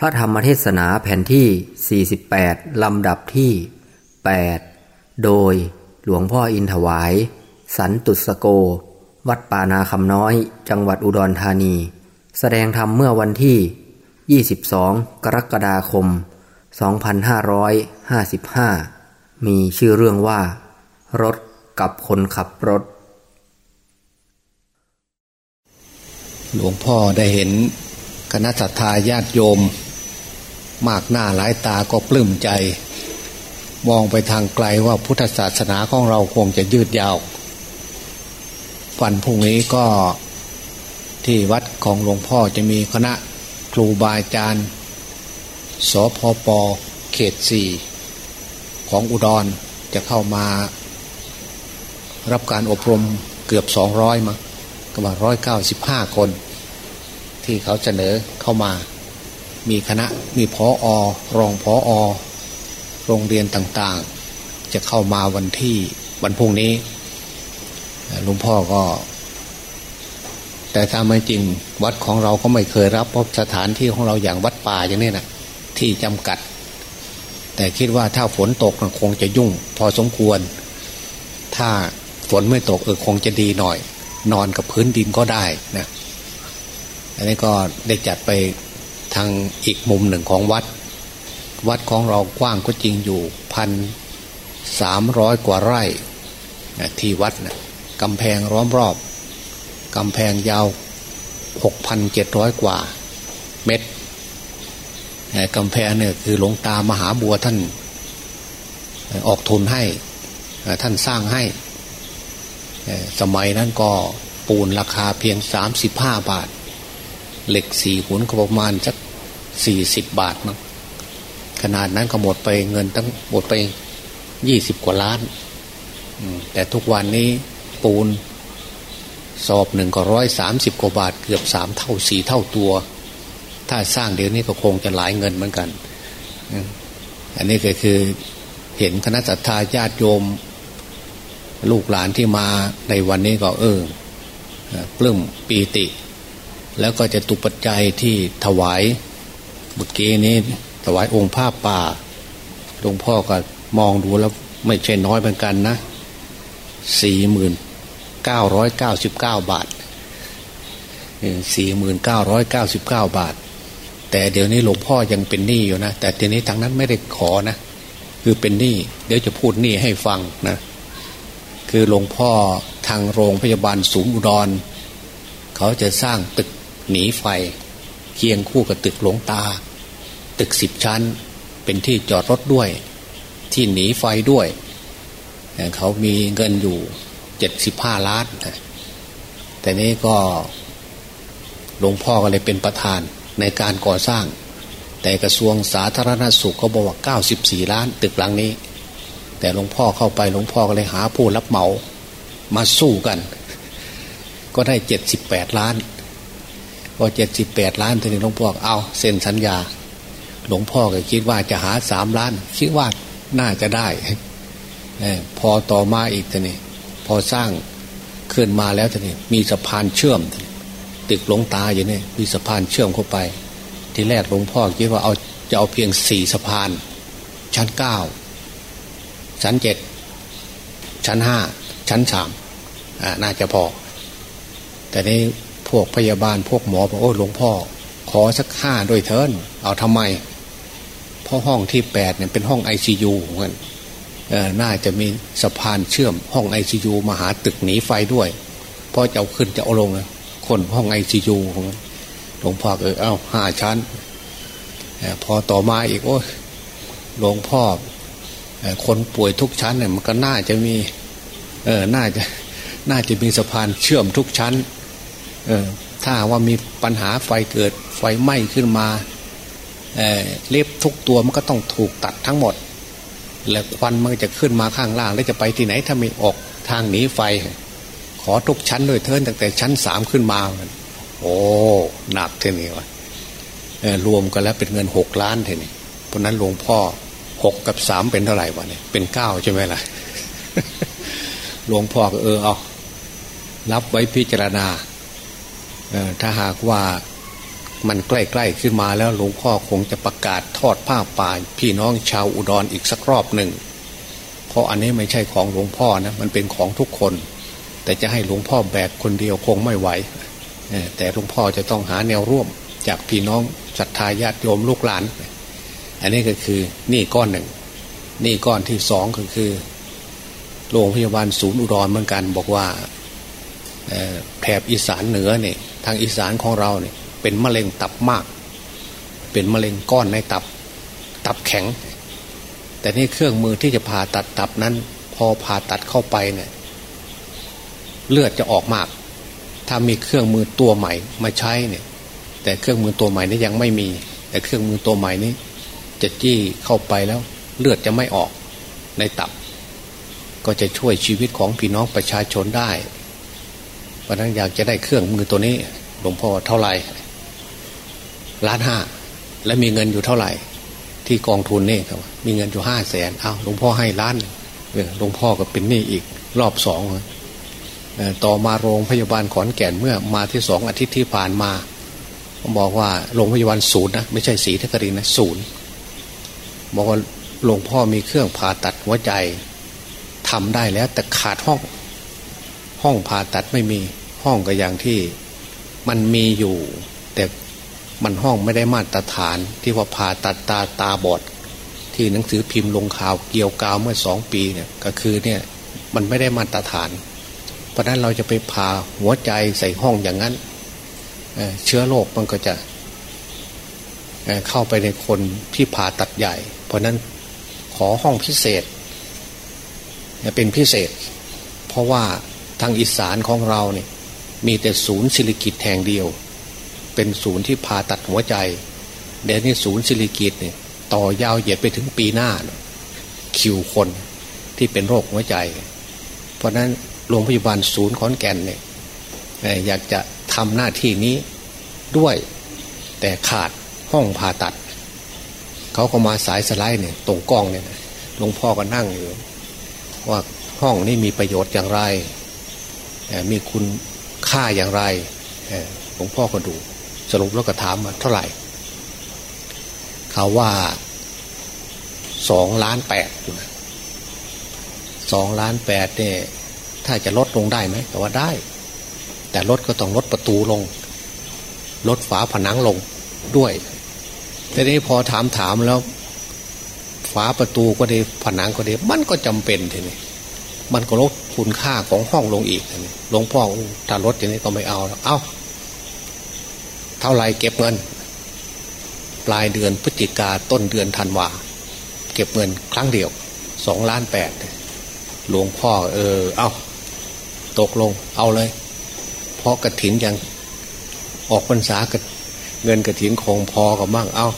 พระธรรมเทศนาแผ่นที่ 48 ลำดับที่ 8 โดยหลวงพ่ออินถวาย สันตุสโก วัดป่านาคำน้อย จังหวัดอุดรธานี แสดงธรรมเมื่อวันที่ 22 กรกฎาคม 2555 มีชื่อเรื่องว่า รถกับคนขับรถ หลวงพ่อได้เห็นคณะสัตยาญาติโยม มากหน้าหลายตาก็ปลื้มใจ มองไปทางไกลว่าพุทธศาสนาของเราคงจะยืดยาววันพรุ่งนี้ก็ที่วัดของหลวงพ่อจะมีคณะครูบาอาจารย์สพปเขตสี่ของอุดรจะเข้ามา รับการอบรมเกือบสองร้อยมาก็มาร้อยเก้าสิบห้าคน ที่เขาเสนอเข้ามา มีคณะมีพออรองพออโรงเรียนต่างๆ จะเข้ามาวันที่วันพรุ่งนี้หลวงพ่อก็ แต่ถ้าไม่จริงวัดของเราก็ไม่เคยรับเพราะสถานที่ของเราอย่างวัดป่าอย่างนี้นะที่จำกัด แต่คิดว่าถ้าฝนตกคงจะยุ่ง พอสมควร ถ้าฝนไม่ตกเออคงจะดีหน่อย นอนกับพื้นดินก็ได้นะอันนี้ก็ได้จัดไป ทางอีกมุมหนึ่งของวัด วัดของเรากว้างก็จริงอยู่พันสามร้อยกว่าไร่ที่วัดนะกำแพงล้อมรอบกำแพงยาวหกพันเจ็ดร้อยกว่า เมตรกำแพงเนี่ยคือหลวงตามหาบัวท่านออกทุนให้ท่านสร้างให้ สมัยนั้นก็ปูนราคาเพียงสามสิบห้าบาท เหล็กสี่หุนก็ประมาณสักสี่สิบบาทมั้งขนาดนั้นก็หมดไปเงินตั้งหมดไปยี่สิบกว่าล้านแต่ทุกวันนี้ปูนสอบหนึ่งก็ร้อยสามสิบกว่าบาท เกือบสามเท่าสี่เท่าตัว ถ้าสร้างเดี๋ยวนี้ก็คงจะหลายเงินเหมือนกัน อันนี้ก็คือเห็นคณะสัตยาญาติโยม ลูกหลานที่มาในวันนี้ก็เออปลื้มปีติ แล้วก็จะตุปัจจัยที่ถวายเมื่อกี้นี้ถวายองค์ผ้าป่าหลวงพ่อก็มองดูแล้วไม่ใช่น้อยเหมือนกันนะสี่หมื่นเก้าร้อยเก้าสิบเก้าบาทสี่หมื่นเก้าร้อยเก้าสิบเก้าบาท แต่เดี๋ยวนี้หลวงพ่อยังเป็นหนี้อยู่นะ แต่เดี๋ยวนี้ทางนั้นไม่ได้ขอนะ คือเป็นหนี้ เดี๋ยวจะพูดหนี้ให้ฟังนะ คือหลวงพ่อทางโรงพยาบาลสูงอุดร เขาจะสร้างตึก หนีไฟเคียงคู่กับตึกหลวงตา ตึกสิบชั้น เป็นที่จอดรถด้วย ที่หนีไฟด้วย เขามีเงินอยู่เจ็ดสิบห้าล้านแต่นี้ก็หลวงพ่อก็เลยเป็นประธานในการก่อสร้าง แต่กระทรวงสาธารณสุขเขาบอกว่าเก้าสิบสี่ล้าน ตึกหลังนี้ แต่หลวงพ่อเข้าไปหลวงพ่อก็เลยหาผู้รับเหมามาสู้กัน ก็ได้เจ็ดสิบแปดล้าน พอเจ็ดสิบแปดล้านทีนี้หลวงพ่อเอาเซ็นสัญญา หลวงพ่อก็คิดว่าจะหาสามล้าน คิดว่าน่าจะได้พอต่อมาอีกทีนี้พอสร้างขึ้นมาแล้วทีนี้มีสะพานเชื่อม ตึกหลวงตาอย่างนี้มีสะพานเชื่อมเข้าไป ที่แรกหลวงพ่อคิดว่าเอาจะเอาเพียงสี่สะพาน ชั้นเก้าชั้นเจ็ดชั้นห้าชั้นสามน่าจะพอ แต่นี้ พวกพยาบาลพวกหมอบอกโอ้หลวงพ่อ ขอสักห้าด้วยเถินเอาทำไมเพราะห้องที่แปดเนี่ยเป็นห้องไอซียูเหมือนน่าจะมีสะพานเชื่อมห้องไอซียูมาหาตึกหนีไฟด้วยเพราะจะเอาขึ้นจะเอาลงคนห้องไอซียูหลวงพ่อเออเอาห้าชั้นพอต่อมาอีกโอ้หลวงพ่อคนป่วยทุกชั้นเนี่ยมันก็น่าจะมีเออน่าจะน่าจะมีสะพานเชื่อมทุกชั้น เออถ้าว่ามีปัญหาไฟเกิดไฟไหม้ขึ้นมาเเล็บทุกตัวมันก็ต้องถูกตัดทั้งหมด แล้วควันมันจะขึ้นมาข้างล่าง แล้วจะไปที่ไหนถ้าไม่ออกทางหนีไฟ ขอทุกชั้นด้วยเทินตั้งแต่ชั้นสามขึ้นมา โอ้หนักเท่นี้วะรวมกันแล้วเป็นเงินหกล้านเท่นี้เพราะนั้นหลวงพ่อหกกับสามเป็นเท่าไหร่วะเนี่ยเป็นเก้าใช่ไหมล่ะหลวงพ่อก็เออเอารับไว้พิจารณา ถ้าหากว่ามันใกล้ๆขึ้นมาแล้วหลวงพ่อคงจะประกาศทอดผ้าป่าพี่น้องชาวอุดรออีกสักรอบหนึ่ง เพราะอันนี้ไม่ใช่ของหลวงพ่อนะมันเป็นของทุกคน แต่จะให้หลวงพ่อแบกคนเดียวคงไม่ไหวแต่หลวงพ่อจะต้องหาแนวร่วม จากพี่น้องศรัทธาญาติโยมลูกหลาน อันนี้ก็คือนี่ก้อนหนึ่ง นี่ก้อนที่สองก็คือโรงพยาบาลศูนย์อุดรเหมือนกันบอกว่าแถบอีสานเหนือเนี่ย ทางอีสานของเราเนี่ยเป็นมะเร็งตับมาก เป็นมะเร็งก้อนในตับ ตับแข็ง แต่นี่เครื่องมือที่จะผ่าตัดตับนั้น พอผ่าตัดเข้าไปเนี่ยเลือดจะออกมาก ถ้ามีเครื่องมือตัวใหม่มาใช้เนี่ย แต่เครื่องมือตัวใหม่นี้ยังไม่มี แต่เครื่องมือตัวใหม่นี้จะจี้เข้าไปแล้ว เลือดจะไม่ออกในตับ ก็จะช่วยชีวิตของพี่น้องประชาชนได้เพราะนั้นอยากจะได้เครื่องมือตัวนี้ หลวงพ่อเท่าไหร่ล้านห้าและมีเงินอยู่เท่าไหร่ ที่กองทุนนี่ครับมีเงินอยู่ห้าแสนเอาหลวงพ่อให้ล้านหลวงพ่อก็เป็นหนี้อีกรอบสองต่อมาโรงพยาบาลขอนแก่นเมื่อมาที่สองอาทิตย์ที่ผ่านมาบอกว่าโรงพยาบาลศูนย์นะไม่ใช่สีเทครินนะศูนย์บอกว่าหลวงพ่อมีเครื่องผ่าตัดหัวใจทำได้แล้ว แต่ขาดห้อง ห้องผ่าตัดไม่มีห้องก็อย่างที่ มันมีอยู่ แต่มันห้องไม่ได้มาตรฐานที่ว่าผ่าตัดตาตาบอด ที่หนังสือพิมพ์ลงข่าวเกี่ยวกาวเมื่อสองปีเนี่ยก็คือเนี่ยมันไม่ได้มาตรฐาน เพราะนั้นเราจะไปผ่าหัวใจใส่ห้องอย่างนั้นเชื้อโรคมันก็จะเข้าไปในคนที่ผ่าตัดใหญ่ เพราะนั้นขอห้องพิเศษเป็นพิเศษ เพราะว่าทางอีสานของเราเนี่ย มีแต่ศูนย์ศิริกิตแห่งเดียว เป็นศูนย์ที่ผ่าตัดหัวใจ เดี๋ยวนี้ศูนย์ศิริกิตเนี่ยต่อยาวเหยียดไปถึงปีหน้า คิวคนที่เป็นโรคหัวใจ เพราะนั้นโรงพยาบาลศูนย์ขอนแก่นเนี่ยอยากจะทำหน้าที่นี้ด้วย แต่ขาดห้องผ่าตัด เขาก็มาสายสไลด์เนี่ยตรงกล้องเนี่ยหลวงพ่อก็นั่งอยู่ ว่าห้องนี้มีประโยชน์อย่างไร มีคุณ ค่าอย่างไรหลวงพ่อก็ดู สรุปแล้วก็ถามมาเท่าไหร่ เขาว่าสองล้านแปดสองล้านแปดเนี่ยถ้าจะลดลงได้ไหมแต่ว่าได้ แต่ลดก็ต้องลดประตูลง ลดฝาผนังลงด้วยแต่นี้พอถามถามแล้ว ฝาประตูก็ดีผนังก็ดีมันก็จำเป็นทีนี้ มันก็ลดคุณค่าของห้องลงอีกหลวงพ่อถ้าลดอย่างนี้ก็ไม่เอาเอาเท่าไรเก็บเงิน ปลายเดือนพฤศจิกาต้นเดือนธันวาเก็บเงินครั้งเดียวสองล้านแปดหลวงพ่อ เออ เอาตกลง เอาเลย เพราะกระถินยังออกพรรษากับเงินกระถินคงพอกับมั่งเอา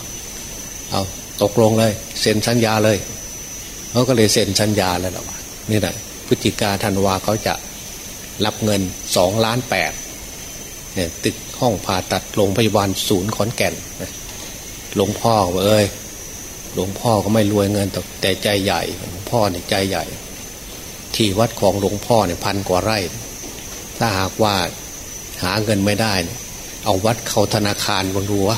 เอาตกลงเลย เซ็นสัญญาเลยเขาก็เลยเซ็นสัญญาแล้วล่ะนี่แหละ พฤศจิกาธันวาเขาจะรับเงินสองล้านแปดเนี่ยตึกห้องผ่าตัดโรงพยาบาลศูนย์ขอนแก่นหลวงพ่อเอ้ยหลวงพ่อก็ไม่รวยเงินแต่ใจใหญ่หลวงพ่อเนี่ยใจใหญ่ ที่วัดของหลวงพ่อเนี่ยพันกว่าไร่ ถ้าหากว่าหาเงินไม่ได้เนี่ยเอาวัดเขาธนาคารบังดูว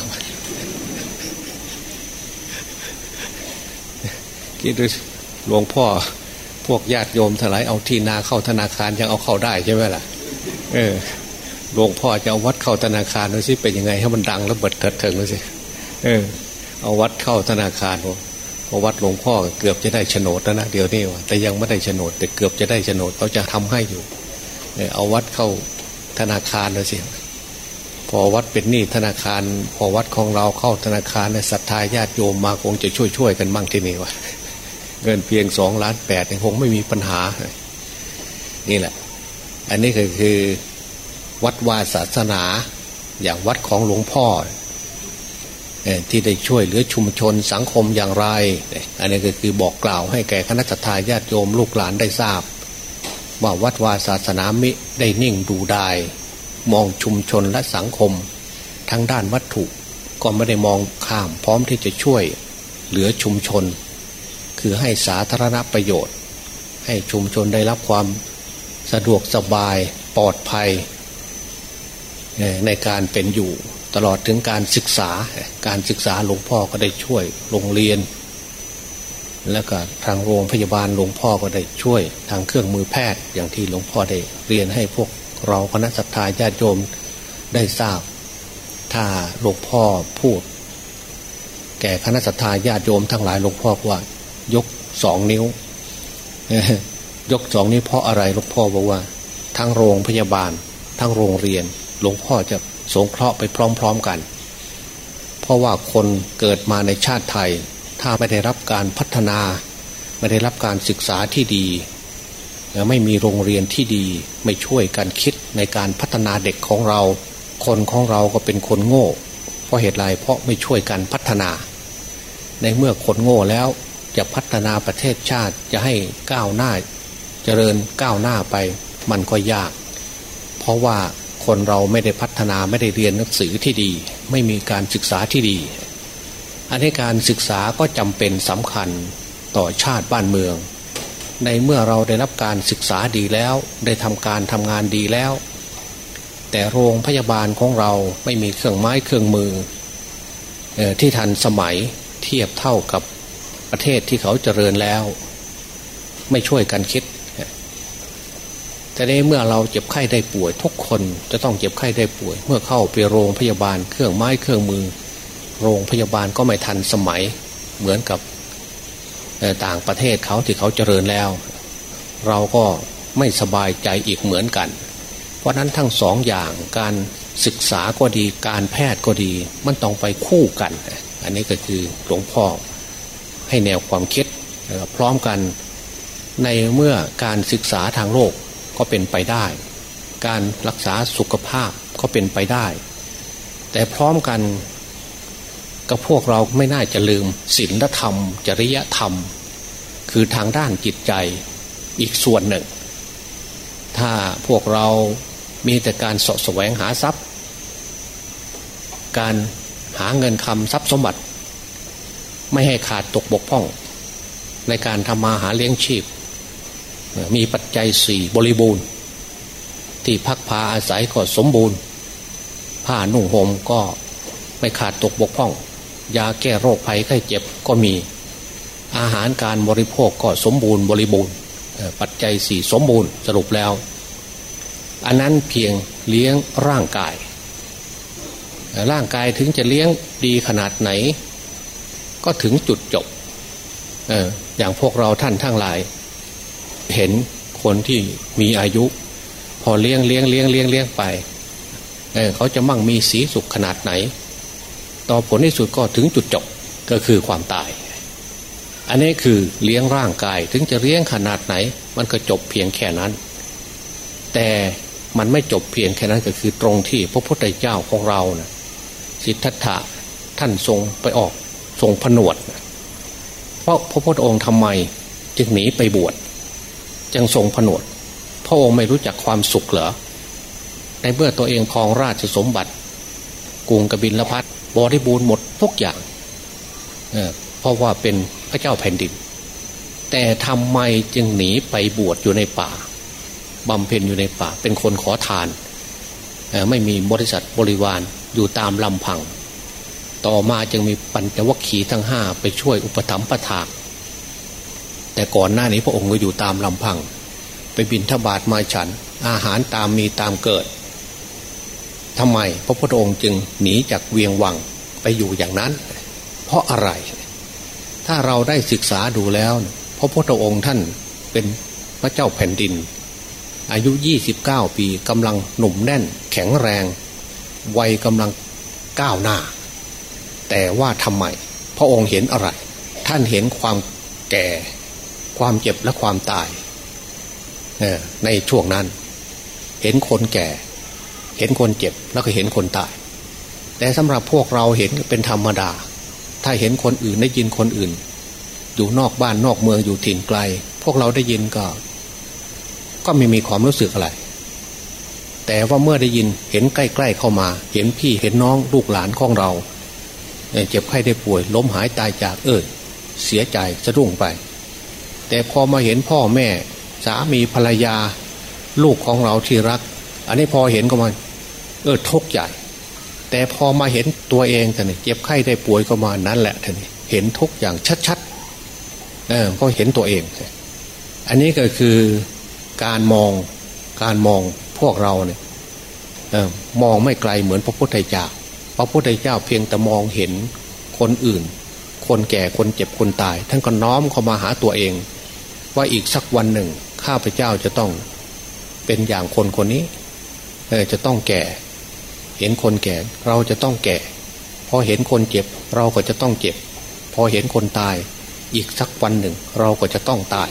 คิดดูหลวงพ่อ พวกญาติโยมถลายเอาที่นาเข้าธนาคารยังเอาเข้าได้ใช่ไหมล่ะ เออหลวงพ่อจะเอาวัดเข้าธนาคารดูสิเป็นยังไงให้มันดังแล้วเบิดเถิดเถิงดูสิเออ เอาวัดเข้าธนาคารพอวัดหลวงพ่อเกือบจะได้โฉนดแล้วนะเดี๋ยวนี้วะแต่ยังไม่ได้โฉนดแต่เกือบจะได้โฉนดเขาจะทำให้อยู่เอาวัดเข้าธนาคารเลยสิพอวัดเป็นหนี้ธนาคาร พอวัดของเราเข้าธนาคารในศรัทธาญาติโยมมาคงจะช่วยช่วยกันมั่งที่นี่วะ เงินเพียงสองล้านแปดคงไม่มีปัญหา นี่แหละ อันนี้คือคือวัดวาศาสนา อย่างวัดของหลวงพ่อที่ได้ช่วยเหลือชุมชนสังคมอย่างไร อันนี้ก็คือบอกกล่าวให้แก่คณะทาญาติโยมลูกหลานได้ทราบ ว่าวัดวาศาสนามิได้นิ่งดูได้ มองชุมชนและสังคม ทั้งด้านวัตถุก็ไม่ได้มองข้ามพร้อมที่จะช่วยเหลือชุมชน คือให้สาธารณประโยชน์ ให้ชุมชนได้รับความสะดวกสบายปลอดภัย ในการเป็นอยู่ตลอดถึงการศึกษาการศึกษาหลวงพ่อก็ได้ช่วยโรงเรียน แล้วก็ทางโรงพยาบาลหลวงพ่อก็ได้ช่วย ทางเครื่องมือแพทย์อย่างที่หลวงพ่อได้เรียนให้พวกเราคณะสัตยาญาติโยมได้ทราบ ถ้าหลวงพ่อพูด แก่คณะสัตยาญาติโยมทั้งหลายหลวงพ่อว่า ยกสองนิ้วยกสองนิ้วเพราะอะไรหลวงพ่อบอกว่า ทั้งโรงพยาบาล ทั้งโรงเรียน หลวงพ่อจะสงเคราะห์ไปพร้อม ๆกัน เพราะว่าคนเกิดมาในชาติไทย ถ้าไม่ได้รับการพัฒนา ไม่ได้รับการศึกษาที่ดีไม่มีโรงเรียนที่ดีไม่ช่วยกันคิดในการพัฒนาเด็กของเรา คนของเราก็เป็นคนโง่ เพราะเหตุไรเพราะไม่ช่วยกันพัฒนา ในเมื่อคนโง่แล้ว จะพัฒนาประเทศชาติจะให้ก้าวหน้า เจริญก้าวหน้าไปมันก็ยาก เพราะว่าคนเราไม่ได้พัฒนาไม่ได้เรียนหนังสือที่ดี ไม่มีการศึกษาที่ดี อันนี้การศึกษาก็จำเป็นสำคัญต่อชาติบ้านเมือง ในเมื่อเราได้รับการศึกษาดีแล้ว ได้ทำการทำงานดีแล้ว แต่โรงพยาบาลของเราไม่มีเครื่องไม้เครื่องมืออที่ทันสมัยเทียบเท่ากับ ประเทศที่เขาเจริญแล้ว ไม่ช่วยกันคิดแต่ในเมื่อเราเจ็บไข้ได้ป่วย ทุกคนจะต้องเจ็บไข้ได้ป่วย เมื่อเข้าไปโรงพยาบาลเครื่องไม้เครื่องมือ โรงพยาบาลก็ไม่ทันสมัยเหมือนกับต่างประเทศเขาที่เขาเจริญแล้ว เราก็ไม่สบายใจอีกเหมือนกัน เพราะนั้นทั้งสองอย่างการศึกษาก็ดีการแพทย์ก็ดี มันต้องไปคู่กัน อันนี้ก็คือหลวงพ่อ ให้แนวความคิดพร้อมกันในเมื่อการศึกษาทางโลกก็เป็นไปได้ การรักษาสุขภาพก็เป็นไปได้ แต่พร้อมกันกับพวกเราไม่น่าจะลืมศีลธรรม จริยธรรม คือทางด้านจิตใจอีกส่วนหนึ่ง ถ้าพวกเรามีแต่การสะแสวงหาทรัพย์ การหาเงินคำทรัพย์สมบัติ ไม่ให้ขาดตกบกพร่อง ในการทำมาหาเลี้ยงชีพ มีปัจจัยสี่บริบูรณ์ ที่พักพาอาศัยก็สมบูรณ์ ผ้านุ่งห่มก็ไม่ขาดตกบกพร่อง ยาแก้โรคภัยไข้เจ็บก็มีอาหารการบริโภคก็สมบูรณ์บริบูรณ์ ปัจจัยสี่สมบูรณ์สรุปแล้ว อันนั้นเพียงเลี้ยงร่างกาย ร่างกายถึงจะเลี้ยงดีขนาดไหน ก็ถึงจุดจบเอย่างพวกเราท่านทั้งหลาย เห็นคนที่มีอายุ พอเลี้ยงเลี้ยงเลี้ยงเลี้ยงเลี้ยงไปเเขาจะมั่งมีสีสุขขนาดไหน ต่อผลที่สุดก็ถึงจุดจบก็คือความตาย อันนี้คือเลี้ยงร่างกายถึงจะเลี้ยงขนาดไหน มันก็จบเพียงแค่นั้น แต่มันไม่จบเพียงแค่นั้นก็คือตรงที่พระพุทธเจ้าของเรานะสิทธัตถะท่านทรงไปออก ทรงผนวด เพราะพระพุทธองค์ทำไมจึงหนีไปบวชจึงทรงผนวด พระองค์ไม่รู้จักความสุขเหรอในเมื่อตัวเองครองราชสมบัติกรุงกบินละพัดบริบูรณ์หมดทุกอย่างเเพราะว่าเป็นพระเจ้าแผ่นดิน แต่ทำไมจึงหนีไปบวชอยู่ในป่าบำเพ็ญอยู่ในป่า เป็นคนขอทาน ไม่มีบริษัทบริวารอยู่ตามลำพัง ต่อมาจึงมีปัญจวัคคีย์ทั้งห้าไปช่วยอุปถัมภ์ประถากแต่ก่อนหน้านี้พระองค์ก็อยู่ตามลำพัง ไปบินทบาทมาฉัน อาหารตามมีตามเกิดทำไมพระพุทธองค์จึงหนีจากเวียงวังไปอยู่อย่างนั้น เพราะอะไร ถ้าเราได้ศึกษาดูแล้วพระพุทธองค์ท่านเป็นพระเจ้าแผ่นดิน อายุ 29 ปีกำลังหนุ่มแน่น แข็งแรง วัยกำลังก้าวหน้า แต่ว่าทำไม พระองค์เห็นอะไร ท่านเห็นความแก่ ความเจ็บและความตายในช่วงนั้น เห็นคนแก่ เห็นคนเจ็บแล้วก็เห็นคนตาย แต่สำหรับพวกเราเห็นเป็นธรรมดา ถ้าเห็นคนอื่นได้ยินคนอื่น อยู่นอกบ้านนอกเมืองอยู่ถิ่นไกล พวกเราได้ยินก็ ก็ไม่มีความรู้สึกอะไรแต่ว่าเมื่อได้ยินเห็นใกล้ ๆเข้ามา เห็นพี่เห็นน้องลูกหลานของเรา เจ็บไข้ได้ป่วย ล้มหายตายจากเออเสียใจสะดุ้งไป แต่พอมาเห็นพ่อแม่ สามีภรรยา ลูกของเราที่รัก อันนี้พอเห็นก็มันเออทุกข์ใหญ่แต่พอมาเห็นตัวเองท่านี่เจ็บไข้ได้ป่วยก็มานั้นแหละท่านี่เห็นทุกอย่างชัดๆเออก็เห็นตัวเอง อันนี้ก็คือการมองการมองพวกเราเนี่ยออมองไม่ไกลเหมือนพระพุทธเจ้า พระพุทธเจ้าเพียงแต่มองเห็นคนอื่น คนแก่คนเจ็บคนตาย ท่านก็น้อมเข้ามาหาตัวเอง ว่าอีกสักวันหนึ่ง ข้าพเจ้าจะต้องเป็นอย่างคนคนนี้เออจะต้องแก่ เห็นคนแก่เราจะต้องแก่ พอเห็นคนเจ็บเราก็จะต้องเจ็บ พอเห็นคนตาย อีกสักวันหนึ่ง เราก็จะต้องตาย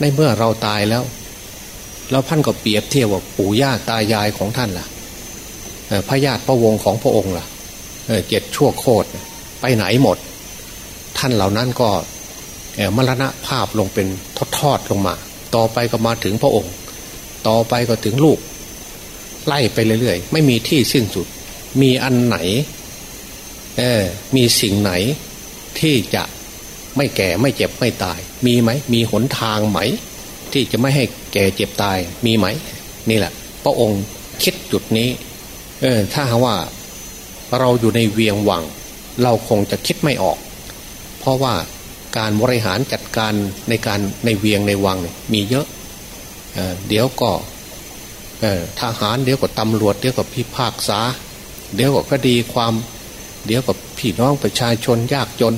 ในเมื่อเราตายแล้ว แล้วท่านก็เปรียบเทียบว่าปู่ย่าตายายของท่านล่ะ พระญาติพระวงศ์ของพระองค์ล่ะเจ็ดชั่วโคตรไปไหนหมด ท่านเหล่านั้นก็มรณะภาพลงเป็นทอดๆลงมา ต่อไปก็มาถึงพระองค์ ต่อไปก็ถึงลูก ไล่ไปเรื่อยๆ ไม่มีที่สิ้นสุด มีอันไหนเออมีสิ่งไหนที่จะไม่แก่ไม่เจ็บไม่ตาย มีไหม มีหนทางไหม ที่จะไม่ให้แก่เจ็บตายมีไหม นี่แหละ พระองค์คิดจุดนี้ เออถ้าว่าเราอยู่ในเวียงวัง เราคงจะคิดไม่ออก เพราะว่าการบริหารจัดการในการในเวียงในวังมีเยอะเเดี๋ยวก็ทหารเดี๋ยวก็ตำรวจเดี๋ยวก็พิพากษา เดี๋ยวก็คดีความ เดี๋ยวก็พี่น้องประชาชนยากจน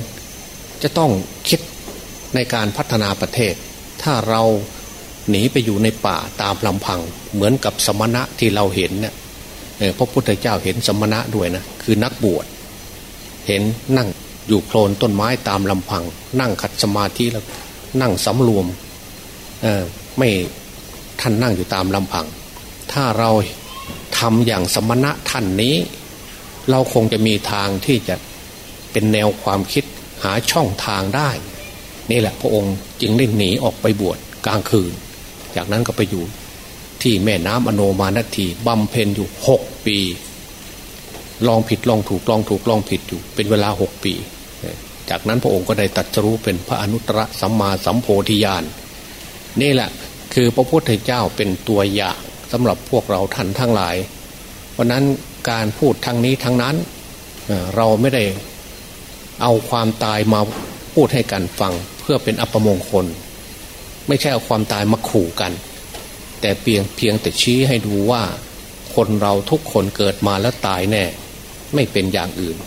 จะต้องคิดในการพัฒนาประเทศ ถ้าเราหนีไปอยู่ในป่าตามลำพัง เหมือนกับสมณะที่เราเห็นเนี่ย พระพุทธเจ้าเห็นสมณะด้วยนะคือนักบวชเห็นนั่งอยู่โคลนต้นไม้ตามลำพัง นั่งขัดสมาธิแล้วนั่งสำรวมไม่ท่านนั่งอยู่ตามลำพัง ถ้าเราทำอย่างสมณะท่านนี้ เราคงจะมีทางที่จะเป็นแนวความคิดหาช่องทางได้ นี่แหละพระองค์จึงได้หนีออกไปบวชกลางคืน จากนั้นก็ไปอยู่ ที่แม่น้ำอโนมานทีบำเพ็ญอยู่หกปี ลองผิดลองถูกลองถูกลองผิดอยู่ เป็นเวลาหกปี จากนั้นพระองค์ก็ได้ตัดรู้เป็นพระอนุตตรสัมมาสัมโพธิญาณนี่แหละคือพระพุทธเจ้าเป็นตัวอย่างสำหรับพวกเราท่านทั้งหลาย เพราะนั้นการพูดทั้งนี้ทั้งนั้นเราไม่ได้เอาความตายมาพูดให้กันฟัง เพื่อเป็นอัปมงคล ไม่ใช่เอาความตายมาขู่กัน แต่เพียงเพียงแต่ชี้ให้ดูว่า คนเราทุกคนเกิดมาแล้วตายแน่ ไม่เป็นอย่างอื่น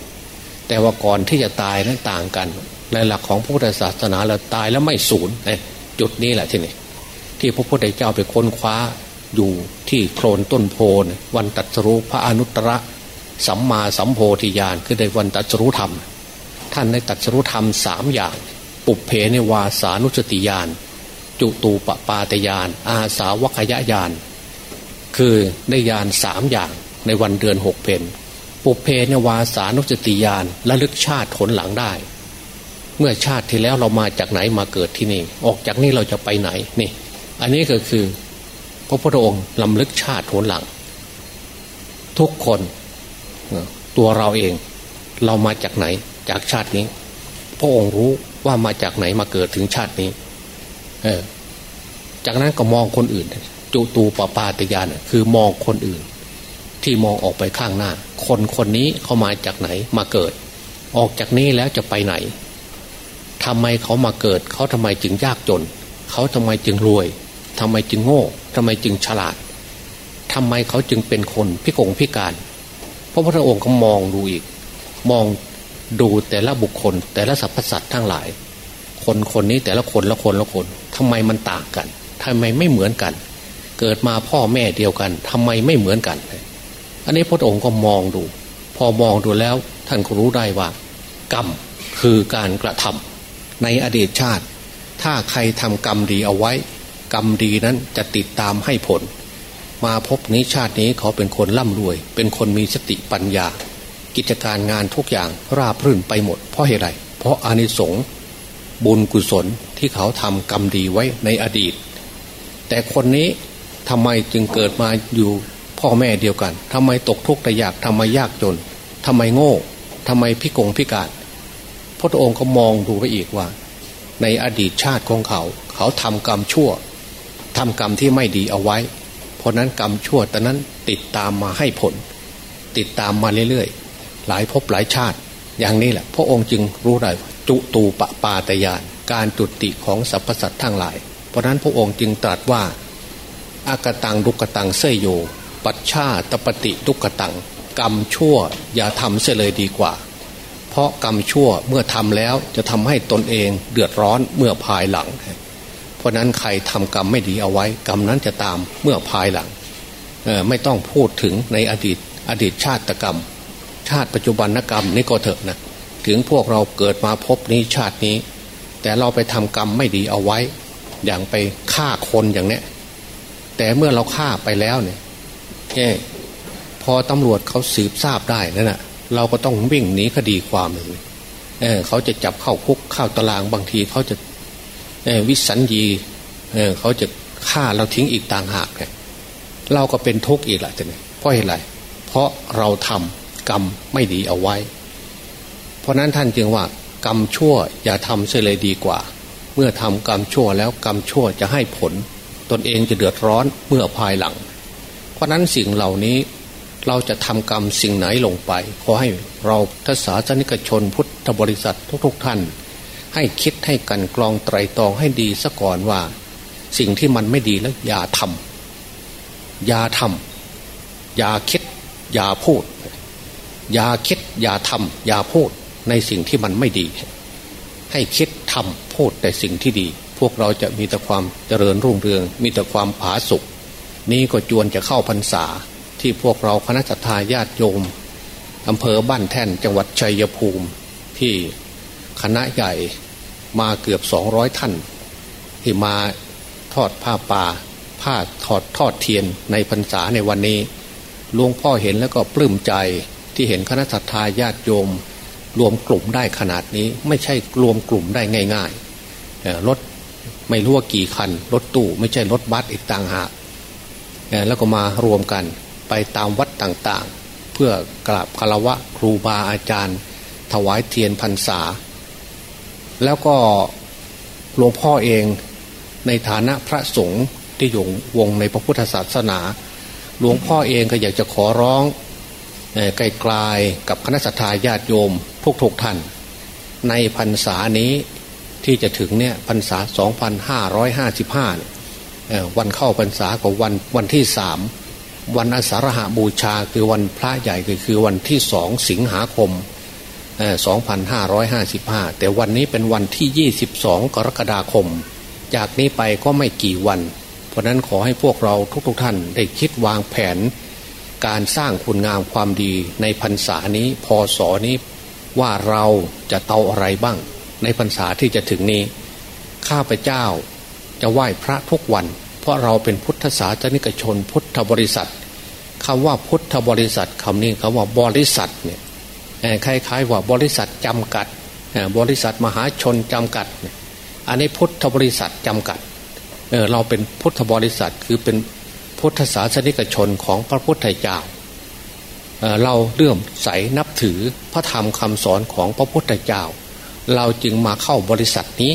แต่ว่าก่อนที่จะตายนั้นต่างกัน ในหลักของพุทธศาสนาเราตายแล้วไม่สูญจุดนี้แหละที่นี่ที่พระพุทธเจ้าไปค้นคว้าอยู่ที่โคลนต้นโพนวันตัสรู้พระอนุตตรสัมมาสัมโพธิญาณคือในวันตัสรู้ธรรม ท่านในตัสรู้ธรรมสามอย่าง ปุเพในวาสานุสติญาณ จุตูปปาตยาน อาสาวกยญาณคือได้ยานสามอย่างในวันเดือนหกเพนปุเพนวาสานุสติยานและลึกชาติผลหลังได้ เมื่อชาติที่แล้วเรามาจากไหนมาเกิดที่นี่ ออกจากนี่เราจะไปไหนนี่ อันนี้ก็คือ พระพุทธองค์ลำลึกชาติผลหลัง ทุกคนตัวเราเองเรามาจากไหนจากชาตินี้ พระองค์รู้ว่ามาจากไหนมาเกิดถึงชาตินี้ เออ จากนั้นก็มองคนอื่นจุตูปปาติยานคือมองคนอื่น ที่มองออกไปข้างหน้า คนคนนี้เขามาจากไหนมาเกิด ออกจากนี้แล้วจะไปไหนทำไมเขามาเกิด เขาทำไมจึงยากจน เขาทำไมจึงรวยทำไมจึงโง่ทำไมจึงฉลาดทำไมเขาจึงเป็นคนพิกงพิการพระพุทธองค์ก็มองดูอีก มองดูแต่ละบุคคล แต่ละสรรพสัตว์ทั้งหลาย คนคนนี้แต่ละคนละคนละคน ทำไมมันต่างกันทำไมไม่เหมือนกัน เกิดมาพ่อแม่เดียวกันทำไมไม่เหมือนกัน อันนี้พระองค์ก็มองดู พอมองดูแล้วท่านก็รู้ได้ว่า กรรมคือการกระทำในอดีตชาติ ถ้าใครทำกรรมดีเอาไว้ กรรมดีนั้นจะติดตามให้ผล มาพบนี้ชาตินี้เขาเป็นคนร่ำรวย เป็นคนมีสติปัญญา กิจการงานทุกอย่างราบรื่นไปหมด เพราะเหตุไรเพราะอานิสงส์บุญกุศล ที่เขาทำกรรมดีไว้ในอดีต แต่คนนี้ทำไมจึงเกิดมาอยู่พ่อแม่เดียวกันทำไมตกทุกข์แต่ยากทำไมยากจนทำไมโง่ทำไมพิกงพิการพระองค์ก็มองดูไปอีกว่า ในอดีตชาติของเขา เขาทำกรรมชั่วทำกรรมที่ไม่ดีเอาไว้ เพราะนั้นกรรมชั่วตอนนั้นติดตามมาให้ผล ติดตามมาเรื่อยๆ หลายภพหลายชาติ อย่างนี้แหละ พระองค์จึงรู้ได้จุตูปปาตยาน การจุติของสรรพสัตว์ทั้งหลาย เพราะนั้นพระองค์จึงตรัสว่าอากตังดุกตังเสยโย ปัชชาตปฏิดุกตัง กรรมชั่วอย่าทำเสียเลยดีกว่า เพราะกรรมชั่วเมื่อทำแล้วจะทำให้ตนเองเดือดร้อนเมื่อภายหลัง เพราะนั้นใครทำกรรมไม่ดีเอาไว้ กรรมนั้นจะตามเมื่อภายหลังไม่ต้องพูดถึงในอดีตอดีตชาติกรรม ชาติปัจจุบันกรรมนี่ก็เถอะนะถึงพวกเราเกิดมาพบนี้ชาตินี้ แต่เราไปทำกรรมไม่ดีเอาไว้ อย่างไปฆ่าคนอย่างเนี้ยแต่เมื่อเราฆ่าไปแล้วเนี่ยพอตำรวจเขาสืบทราบได้นั่นแหะเราก็ต้องวิ่งหนีคดีความเลยเเขาจะจับเข้าคุกเข้าตารางบางทีเขาจะวิสัญญีเเขาจะฆ่าเราทิ้งอีกต่างหากเนี่ยเราก็เป็นทุกข์อีกแหละทีนี้เพราะอะไรเพราะเราทำกรรมไม่ดีเอาไว้ เพราะนั้นท่านจึงว่า กรรมชั่วอย่าทำเสียเลยดีกว่า เมื่อทำกรรมชั่วแล้วกรรมชั่วจะให้ผล ตนเองจะเดือดร้อนเมื่อภายหลัง เพราะนั้นสิ่งเหล่านี้เราจะทำกรรมสิ่งไหนลงไป ขอให้เราทศาสนิกชนพุทธบริษัททุกๆทท่าน ให้คิดให้กันกรองไตรตรองให้ดีซะก่อนว่า สิ่งที่มันไม่ดีแล้วอย่าทำอย่าทำอย่าคิด อย่าพูด อย่าคิด อย่าทำอย่าพูด ในสิ่งที่มันไม่ดี ให้คิดทำพูดแต่สิ่งที่ดี พวกเราจะมีแต่ความเจริญรุ่งเรือง มีแต่ความผาสุกนี้ก็จวนจะเข้าพรรษา ที่พวกเราคณะทาญาติโยมอำเภอบ้านแท่นจังหวัดชัยภูมิที่คณะใหญ่มาเกือบสองร้อยท่าน ที่มาทอดผ้าป่าผ้าถอดทอดเทียนในพรรษาในวันนี้หลวงพ่อเห็นแล้วก็ปลื้มใจที่เห็นคณะสัตยาญาติโยม รวมกลุ่มได้ขนาดนี้ ไม่ใช่รวมกลุ่มได้ง่ายๆรถไม่รู้ว่ากี่คัน รถตู้ไม่ใช่รถบัสอีกต่างหากแล้วก็มารวมกันไปตามวัดต่างๆ เพื่อกราบคารวะครูบาอาจารย์ ถวายเทียนพรรษา แล้วก็หลวงพ่อเองในฐานะพระสงฆ์ที่อยู่วงในพระพุทธศาสนา หลวงพ่อเองก็อยากจะขอร้องไกลๆกับคณะสัตยาญาติโยม ทุกๆท่าน ในพรรษานี้ที่จะถึงเนี่ยพรรษา 2555 วันเข้าพรรษากับวันวันที่สามวันอาสาฬหาบูชาคือวันพระใหญ่คือวันที่สองสิงหาคม 2555 แต่วันนี้เป็นวันที่ 22 กรกฎาคม จากนี้ไปก็ไม่กี่วัน เพราะนั้นขอให้พวกเราทุกๆทท่านได้คิดวางแผน การสร้างคุณงามความดีในพรรษานี้พออนี้ ว่าเราจะเตาอะไรบ้าง ในพรรษาที่จะถึงนี้ ข้าพเจ้าจะไหว้พระทุกวัน เพราะเราเป็นพุทธศาสนิกชนพุทธบริษัทคำว่าพุทธบริษัทคำนี้คำว่าบริษัทเนี่ยคล้ายๆว่าบริษัทจำกัด บริษัทมหาชนจำกัด อันนี้พุทธบริษัทจำกัดเเราเป็นพุทธบริษัทคือเป็นพุทธศาสนิกชนของพระพุทธเจ้า เราเลื่อมใสนับถือพระธรรมคำสอนของพระพุทธเจ้า เราจึงมาเข้าบริษัทนี้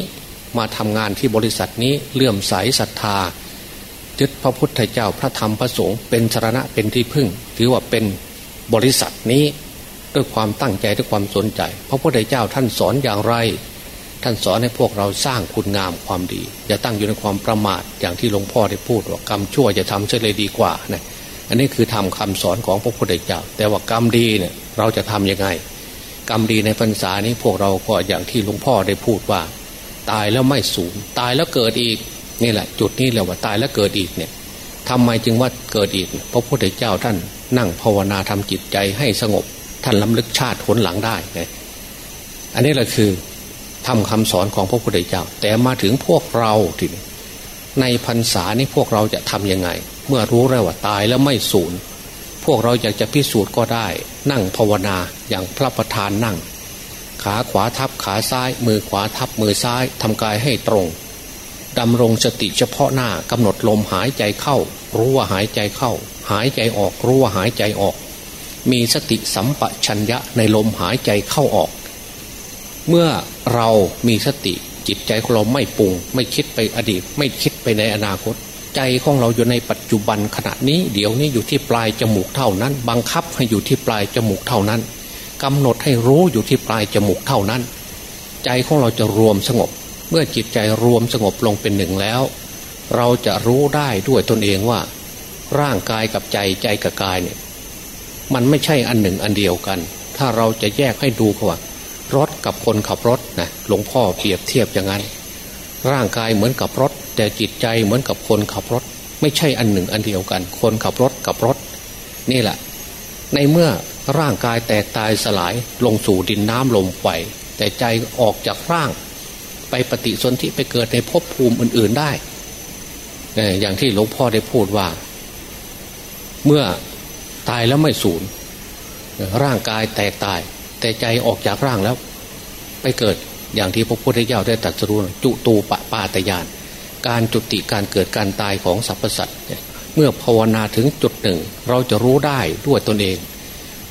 มาทำงานที่บริษัทนี้เลื่อมใสศรัทธายึดพระพุทธเจ้าพระธรรมพระสงฆ์เป็นสรณะเป็นที่พึ่ง ถือว่าเป็นบริษัทนี้ด้วยความตั้งใจด้วยความสนใจ พระพุทธเจ้าท่านสอนอย่างไร ท่านสอนให้พวกเราสร้างคุณงามความดี อย่าตั้งอยู่ในความประมาทอย่างที่หลวงพ่อได้พูดว่ากรรมชั่วจะทำเสียเลยดีกว่านะ อันนี้คือทำคำสอนของพระพุทธเจ้า แต่ว่ากรรมดีเนี่ยเราจะทํำยังไง กรรมดีในพรรษานี้พวกเราก็อย่างที่หลวงพ่อได้พูดว่า ตายแล้วไม่สูญตายแล้วเกิดอีกนี่แหละ จุดนี้แหละว่าตายแล้วเกิดอีกเนี่ยทำไมจึงว่าเกิดอีกเพราะพระพุทธเจ้าท่านนั่งภาวนาทำจิตใจให้สงบ ท่านล้ำลึกชาติผลหลังได้ไงอันนี้แหละคือทำคำสอนของพระพุทธเจ้า แต่มาถึงพวกเราทีในพรรษานี้พวกเราจะทํำยังไง เมื่อรู้แล้วว่าตายแล้วไม่สูญพวกเราอยากจะพิสูจน์ก็ได้ นั่งภาวนาอย่างพระประธานนั่ง ขาขวาทับขาซ้าย มือขวาทับมือซ้ายทำกายให้ตรงดำรงสติเฉพาะหน้ากำหนดลมหายใจเข้า รู้ว่าหายใจเข้า หายใจออกรู้ว่าหายใจออก มีสติสัมปชัญญะในลมหายใจเข้าออก เมื่อเรามีสติจิตใจของเราไม่ปรุง ไม่คิดไปอดีต ไม่คิดไปในอนาคต ใจของเราอยู่ในปัจจุบันขณะนี้เดี๋ยวนี้อยู่ที่ปลายจมูกเท่านั้น บังคับให้อยู่ที่ปลายจมูกเท่านั้นกำหนดให้รู้อยู่ที่ปลายจมูกเท่านั้น ใจของเราจะรวมสงบ เมื่อจิตใจรวมสงบลงเป็นหนึ่งแล้ว เราจะรู้ได้ด้วยตนเองว่า ร่างกายกับใจใจกับกายเนี่ยมันไม่ใช่อันหนึ่งอันเดียวกัน ถ้าเราจะแยกให้ดูว่ารถกับคนขับรถนะหลวงพ่อเปรียบเทียบอย่างนั้น ร่างกายเหมือนกับรถ แต่จิตใจเหมือนกับคนขับรถ ไม่ใช่อันหนึ่งอันเดียวกัน คนขับรถกับรถ นี่แหละ ในเมื่อร่างกายแตกตายสลายลงสู่ดินน้ำลมไฟแต่ใจออกจากร่าง ไปปฏิสนธิไปเกิดในภพภูมิอื่น ๆได้อย่างที่หลวงพ่อได้พูดว่า เมื่อตายแล้วไม่สูญร่างกายแตกตาย แต่ใจออกจากร่างแล้ว ไปเกิดอย่างที่พระพุทธเจ้าได้ตรัสรู้จุตูปปาตยาน การจุติการเกิดการตายของสรรพสัตว์เมื่อภาวนาถึงจุดหนึ่ง เราจะรู้ได้ด้วยตนเอง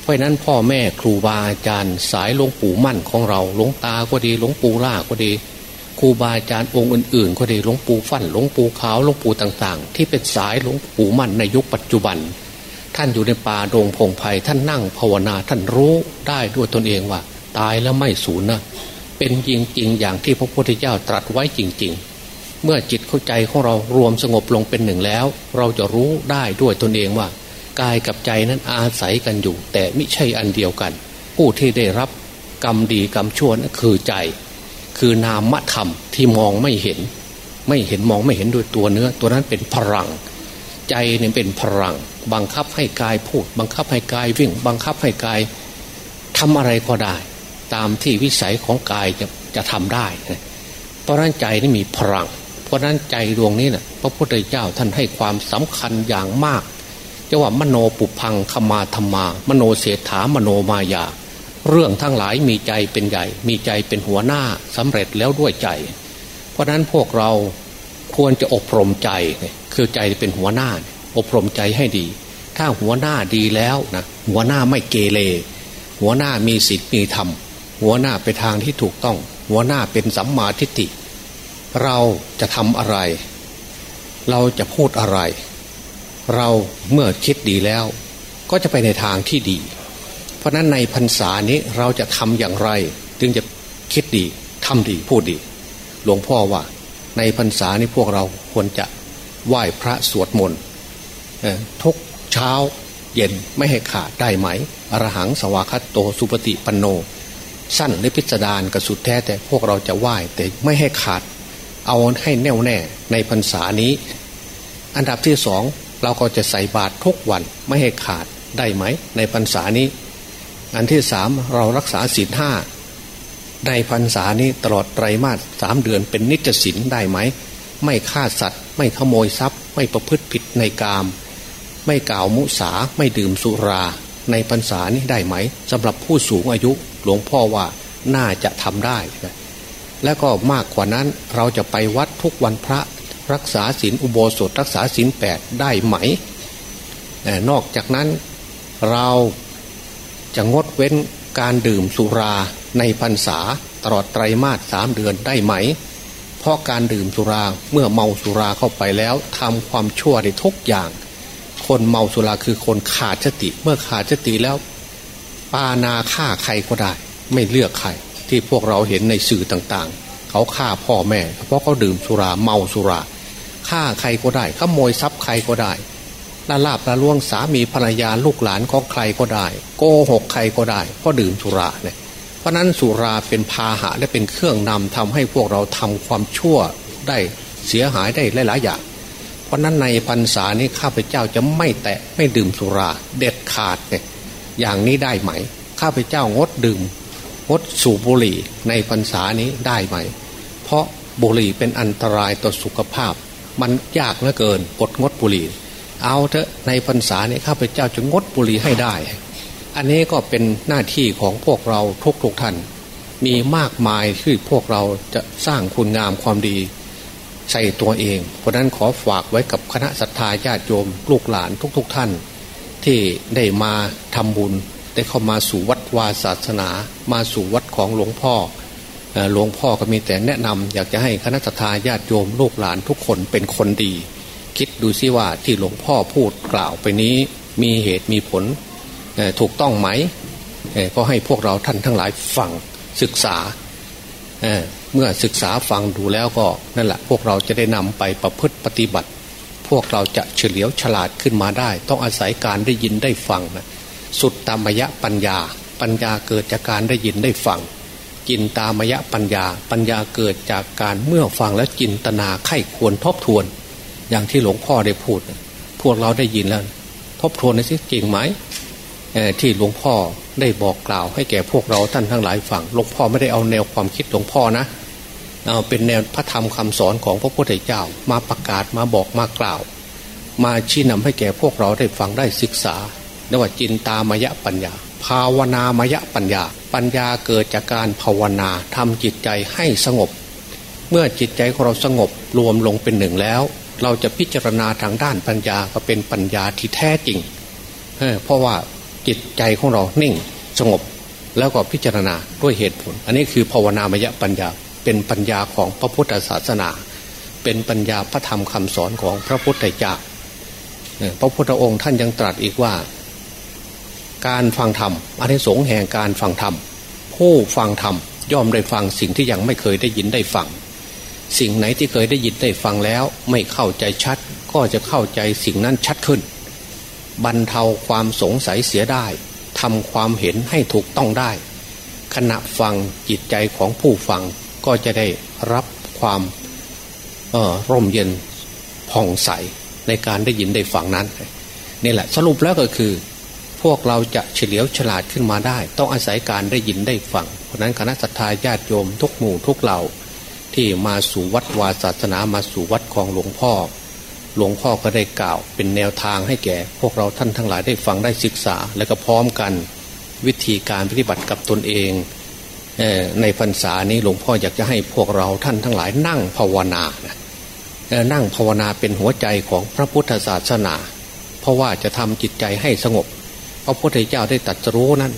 เพราะนั้นพ่อแม่ครูบาอาจารย์สายหลวงปู่มั่นของเราหลวงตาก็ดีหลวงปู่ล่าก็ดีครูบาอาจารย์องค์อื่นๆ ก็ดีหลวงปู่ฟั่นหลวงปู่ขาวหลวงปู่ต่างๆ ที่เป็นสายหลวงปู่มั่นในยุคปัจจุบัน ท่านอยู่ในป่าโรงพงไพ่ท่านนั่งภาวนาท่านรู้ได้ด้วยตนเองว่า ตายแล้วไม่สูญนะเป็นจริงๆอย่างที่พระพุทธเจ้าตรัสไว้จริง ๆ เมื่อจิตเข้าใจของเรารวมสงบลงเป็นหนึ่งแล้ว เราจะรู้ได้ด้วยตนเองว่ากายกับใจนั้นอาศัยกันอยู่ แต่ไม่ใช่อันเดียวกัน ผู้ที่ได้รับกรรมดีกรรมชั่วนั่นคือใจ คือนามธรรมที่มองไม่เห็น ไม่เห็นมองไม่เห็นด้วยตัวเนื้อ ตัวนั้นเป็นพลัง ใจเนี่ยเป็นพลัง บังคับให้กายพูด บังคับให้กายวิ่ง บังคับให้กายทำอะไรก็ได้ ตามที่วิสัยของกายจะจะทำได้ เพราะนั้นใจนี่มีพลัง เพราะนั้นใจดวงนี้นะ่ะพระพุทธเจ้าท่านให้ความสำคัญอย่างมากจะว่ามโนปุพังขมาธรรมา มโนเศรษฐามโนมายา เรื่องทั้งหลายมีใจเป็นใหญ่ มีใจเป็นหัวหน้าสำเร็จแล้วด้วยใจ เพราะนั้นพวกเราควรจะอบรมใจ คือใจเป็นหัวหน้า อบรมใจให้ดี ถ้าหัวหน้าดีแล้วนะหัวหน้าไม่เกเรหัวหน้ามีศีลมีธรรม หัวหน้าไปทางที่ถูกต้อง หัวหน้าเป็นสัมมาทิฏฐิ เราจะทำอะไร เราจะพูดอะไร เราเมื่อคิดดีแล้ว ก็จะไปในทางที่ดี เพราะนั้นในพรรษานี้เราจะทำอย่างไร จึงจะคิดดีทำดีพูดดี หลวงพ่อว่า ในพรรษานี้พวกเราควรจะไหว้พระสวดมนต์ทุกเช้าเย็นไม่ให้ขาดได้ไหม อรหังสวาคัตโตสุปฏิปันโน สั้นหรือพิสดารกระสุดแท้แต่พวกเราจะไหว้แต่ไม่ให้ขาด เอาให้แน่วแน่ในพรรษานี้ อันดับที่สองเราก็จะใส่บาตรทุกวันไม่ให้ขาดได้ไหม ในพรรษานี้ อันที่สามเรารักษาศีลห้าในพรรษานี้ตลอดไตรมาสสามเดือนเป็นนิจศีลได้ไหม ไม่ฆ่าสัตว์ ไม่ขโมยทรัพย์ ไม่ประพฤติผิดในกาม ไม่กล่าวมุสาไม่ดื่มสุรา ในพรรษานี้ได้ไหมสำหรับผู้สูงอายุหลวงพ่อว่าน่าจะทำได้ แล้วก็มากกว่านั้นเราจะไปวัดทุกวันพระรักษาศีลอุโบสถรักษาศีลแปดได้ไหม นอกจากนั้นเราจะงดเว้นการดื่มสุราในพรรษาตลอดไตรมาสสามเดือนได้ไหม เพราะการดื่มสุราเมื่อเมาสุราเข้าไปแล้วทำความชั่วในทุกอย่าง คนเมาสุราคือคนขาดสติ เมื่อขาดสติแล้ว ปานาฆ่าใครก็ได้ ไม่เลือกใคร ที่พวกเราเห็นในสื่อต่างๆ เขาฆ่าพ่อแม่ เพราะเขาดื่มสุราเมาสุราฆ่าใครก็ได้ขโมยทรัพย์ใครก็ได้ละลาบละล่วงสามีภรรยาลูกหลานของใครก็ได้ โกหกใครก็ได้เพราะดื่มสุราเนี่ยเพราะนั้นสุราเป็นพาหะและเป็นเครื่องนำทำให้พวกเราทำความชั่วได้เสียหายได้หลายๆอย่างเพราะนั้นในพรรษานี้ข้าพเจ้าจะไม่แตะไม่ดื่มสุรา เด็ดขาดเนี่ยอย่างนี้ได้ไหม ข้าพเจ้างดดื่ม งดสูบบุหรี่ในพรรษานี้ได้ไหม เพราะบุหรี่เป็นอันตรายต่อสุขภาพ มันยากเหลือเกินอดงดบุหรี่ เอาเถอะในพรรษานี่ยข้าพเจ้าจะงดบุหรี่ให้ได้ อันนี้ก็เป็นหน้าที่ของพวกเราทุกทุกท่าน มีมากมายที่พวกเราจะสร้างคุณงามความดีใส่ตัวเอง เพราะนั้นขอฝากไว้กับคณะศรัทธาญาติโยมลูกหลานทุกๆทท่าน ที่ได้มาทำบุญได้เข้ามาสู่วัด วาศาสนามาสู่วัดของหลวงพ่อหลวงพ่อก็มีแต่แนะนำอยากจะให้คณะทาญาติโยมลูกหลานทุกคนเป็นคนดี คิดดูซิว่าที่หลวงพ่อพูดกล่าวไปนี้มีเหตุมีผลถูกต้องไหมก็ให้พวกเราท่านทั้งหลายฟังศึกษาเเมื่อศึกษาฟังดูแล้วก็นั่นแหละพวกเราจะได้นำไปประพฤติปฏิบัติ พวกเราจะเฉลียวฉลาดขึ้นมาได้ ต้องอาศัยการได้ยินได้ฟังนะสุดตามยะปัญญา ปัญญาเกิดจากการได้ยินได้ฟังจินตามยะปัญญา ปัญญาเกิดจากการเมื่อฟังแล้วจินตนาไข้ควรทบทวน อย่างที่หลวงพ่อได้พูด พวกเราได้ยินแล้ว ทบทวนนสิจริงไหมที่หลวงพ่อได้บอกกล่าว ให้แก่พวกเราท่านทั้งหลายฟังหลวงพ่อไม่ได้เอาแนวความคิดหลวงพ่อนะเอาเป็นแนวพระธรรมคำสอนของพระพุทธเจ้า มาประกาศมาบอกมากล่าว มาชี้นำให้แก่พวกเราได้ฟังได้ศึกษาเรียกว่าจินตามยะปัญญา ภาวนามยปัญญา ปัญญาเกิดจากการภาวนาทำจิตใจให้สงบ เมื่อจิตใจของเราสงบรวมลงเป็นหนึ่งแล้ว เราจะพิจารณาทางด้านปัญญาก็เป็นปัญญาที่แท้จริงเพราะว่าจิตใจของเรานิ่งสงบแล้วก็พิจารณาด้วยเหตุผล อันนี้คือภาวนามยปัญญาเป็นปัญญาของพระพุทธศาสนา เป็นปัญญาพระธรรมคำสอนของพระพุทธเจ้าพระพุทธองค์ท่านยังตรัสอีกว่า การฟังธรรมอันนี้สงแห่งการฟังธรรมผู้ฟังธรรมย่อมได้ฟังสิ่งที่ยังไม่เคยได้ยินได้ฟัง สิ่งไหนที่เคยได้ยินได้ฟังแล้ว ไม่เข้าใจชัด ก็จะเข้าใจสิ่งนั้นชัดขึ้น บรรเทาความสงสัยเสียได้ทำความเห็นให้ถูกต้องได้ ขณะฟังจิตใจของผู้ฟังก็จะได้รับความร่มเย็นผ่องใสในการได้ยินได้ฟังนั้นนี่แหละสรุปแล้วก็คือ พวกเราจะเฉลียวฉลาดขึ้นมาได้ ต้องอาศัยการได้ยินได้ฟัง เพราะนั้นคณะสัตยาญาติโยมทุกหมู่ทุกเหล่าที่มาสู่วัดวาศาสนามาสู่วัดของหลวงพ่อ หลวงพ่อก็ได้กล่าว เป็นแนวทางให้แก่ พวกเราท่านทั้งหลายได้ฟังได้ศึกษา และก็พร้อมกันวิธีการปฏิบัติกับตนเองเอในพรรษานี้หลวงพ่ออยากจะให้พวกเราท่านทั้งหลายนั่งภาวนานั่งภาวนาเป็นหัวใจของพระพุทธศาสนา เพราะว่าจะทำจิตใจให้สงบ พระพุทธเจ้าได้ตัดรู้นั้น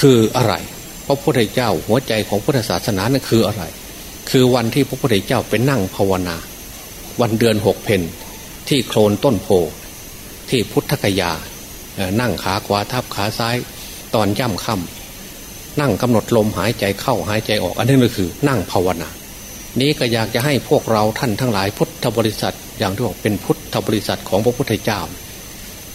คืออะไร พระพุทธเจ้าหัวใจของพุทธศาสนานั้นคืออะไร คือวันที่พระพุทธเจ้าไปนั่งภาวนา วันเดือนหกเพนที่โคลนต้นโพที่พุทธกยา นั่งขาขวาทับขาซ้าย ตอนย่ำค่ำนั่งกำหนดลมหายใจเข้าหายใจออก อันนี้ก็คือนั่งภาวนา นี้ก็อยากจะให้พวกเราท่านทั้งหลายพุทธบริษัทอย่างที่บอกเป็นพุทธบริษัทของพระพุทธเจ้า